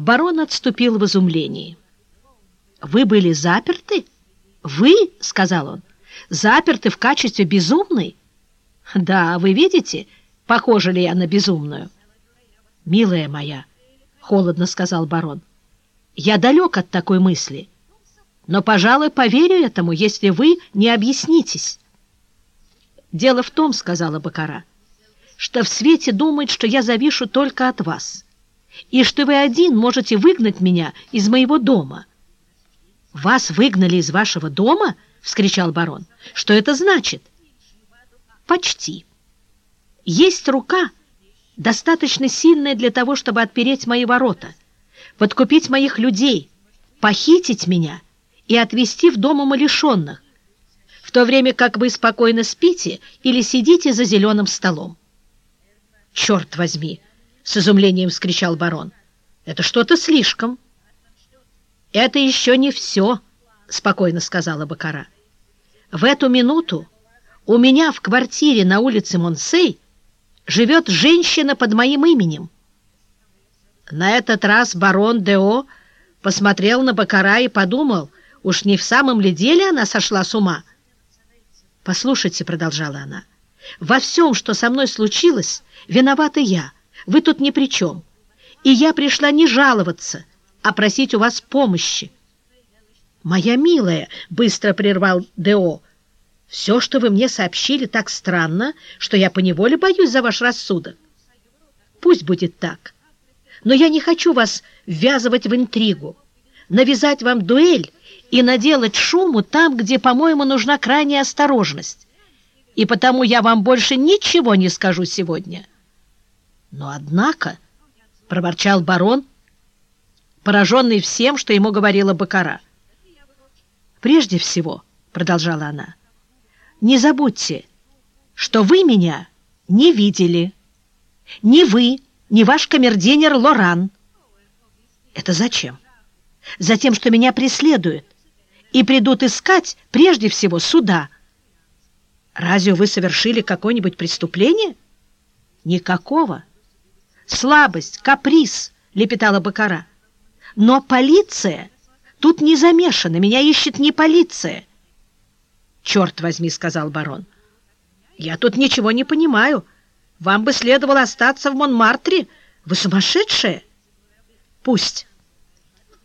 Барон отступил в изумлении. «Вы были заперты? Вы, — сказал он, — заперты в качестве безумной? Да, вы видите, похожа ли я на безумную?» «Милая моя, — холодно сказал барон, — я далек от такой мысли, но, пожалуй, поверю этому, если вы не объяснитесь». «Дело в том, — сказала Бакара, — что в свете думает, что я завишу только от вас» и что вы один можете выгнать меня из моего дома». «Вас выгнали из вашего дома?» — вскричал барон. «Что это значит?» «Почти. Есть рука, достаточно сильная для того, чтобы отпереть мои ворота, подкупить моих людей, похитить меня и отвезти в дом умалишенных, в то время как вы спокойно спите или сидите за зеленым столом. Черт возьми!» — с изумлением вскричал барон. «Это что-то слишком». «Это еще не все», — спокойно сказала Бакара. «В эту минуту у меня в квартире на улице Монсей живет женщина под моим именем». На этот раз барон Део посмотрел на Бакара и подумал, уж не в самом ли деле она сошла с ума. «Послушайте», — продолжала она, — «во всем, что со мной случилось, виновата я». Вы тут ни при чем. И я пришла не жаловаться, а просить у вас помощи. «Моя милая», — быстро прервал Део, — «все, что вы мне сообщили, так странно, что я поневоле боюсь за ваш рассудок. Пусть будет так. Но я не хочу вас ввязывать в интригу, навязать вам дуэль и наделать шуму там, где, по-моему, нужна крайняя осторожность. И потому я вам больше ничего не скажу сегодня». Но однако, — проворчал барон, пораженный всем, что ему говорила Бакара. «Прежде всего, — продолжала она, — не забудьте, что вы меня не видели. Ни вы, ни ваш камердинер Лоран. Это зачем? Затем, что меня преследуют и придут искать прежде всего суда. Разве вы совершили какое-нибудь преступление? Никакого. Слабость, каприз, — лепетала Бакара. Но полиция тут не замешана, меня ищет не полиция. Черт возьми, — сказал барон. Я тут ничего не понимаю. Вам бы следовало остаться в Монмартре. Вы сумасшедшая? Пусть.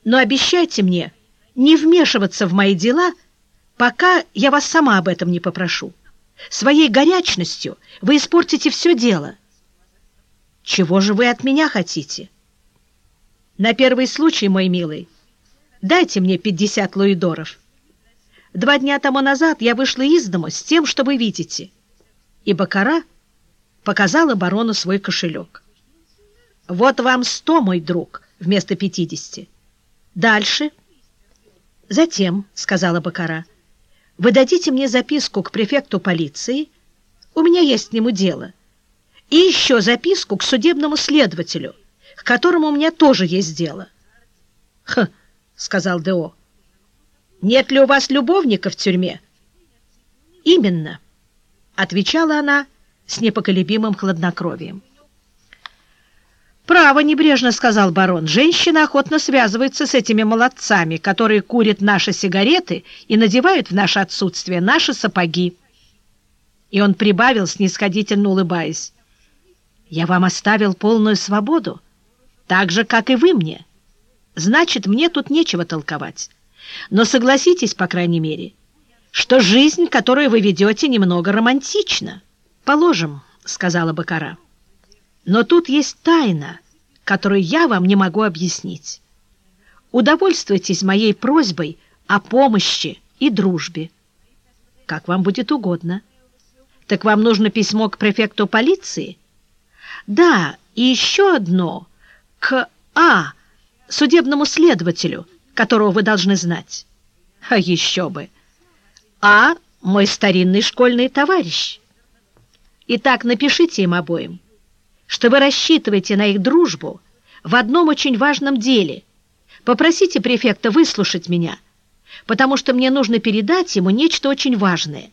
Но обещайте мне не вмешиваться в мои дела, пока я вас сама об этом не попрошу. Своей горячностью вы испортите все дело. Чего же вы от меня хотите? На первый случай, мой милый, дайте мне пятьдесят луидоров. Два дня тому назад я вышла из дома с тем, что вы видите. И Бакара показала барону свой кошелек. Вот вам сто, мой друг, вместо пятидесяти. Дальше. Затем, — сказала Бакара, — вы дадите мне записку к префекту полиции. У меня есть к нему дело — и еще записку к судебному следователю, к которому у меня тоже есть дело. — Х, — сказал Део, — нет ли у вас любовника в тюрьме? — Именно, — отвечала она с непоколебимым хладнокровием. «Право, небрежно», — сказал барон, — «женщина охотно связывается с этими молодцами, которые курят наши сигареты и надевают в наше отсутствие наши сапоги». И он прибавил, снисходительно улыбаясь, я вам оставил полную свободу, так же, как и вы мне. Значит, мне тут нечего толковать. Но согласитесь, по крайней мере, что жизнь, которую вы ведете, немного романтична. Положим, — сказала Бакара. Но тут есть тайна, которую я вам не могу объяснить. Удовольствуйтесь моей просьбой о помощи и дружбе. Как вам будет угодно. Так вам нужно письмо к префекту полиции — да, и еще одно к А, судебному следователю, которого вы должны знать. А еще бы. А — мой старинный школьный товарищ. Итак, напишите им обоим, что вы рассчитываете на их дружбу в одном очень важном деле. Попросите префекта выслушать меня, потому что мне нужно передать ему нечто очень важное.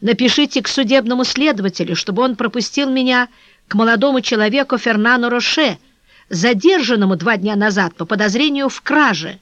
Напишите к судебному следователю, чтобы он пропустил меня к молодому человеку Фернану Роше, задержанному два дня назад по подозрению в краже.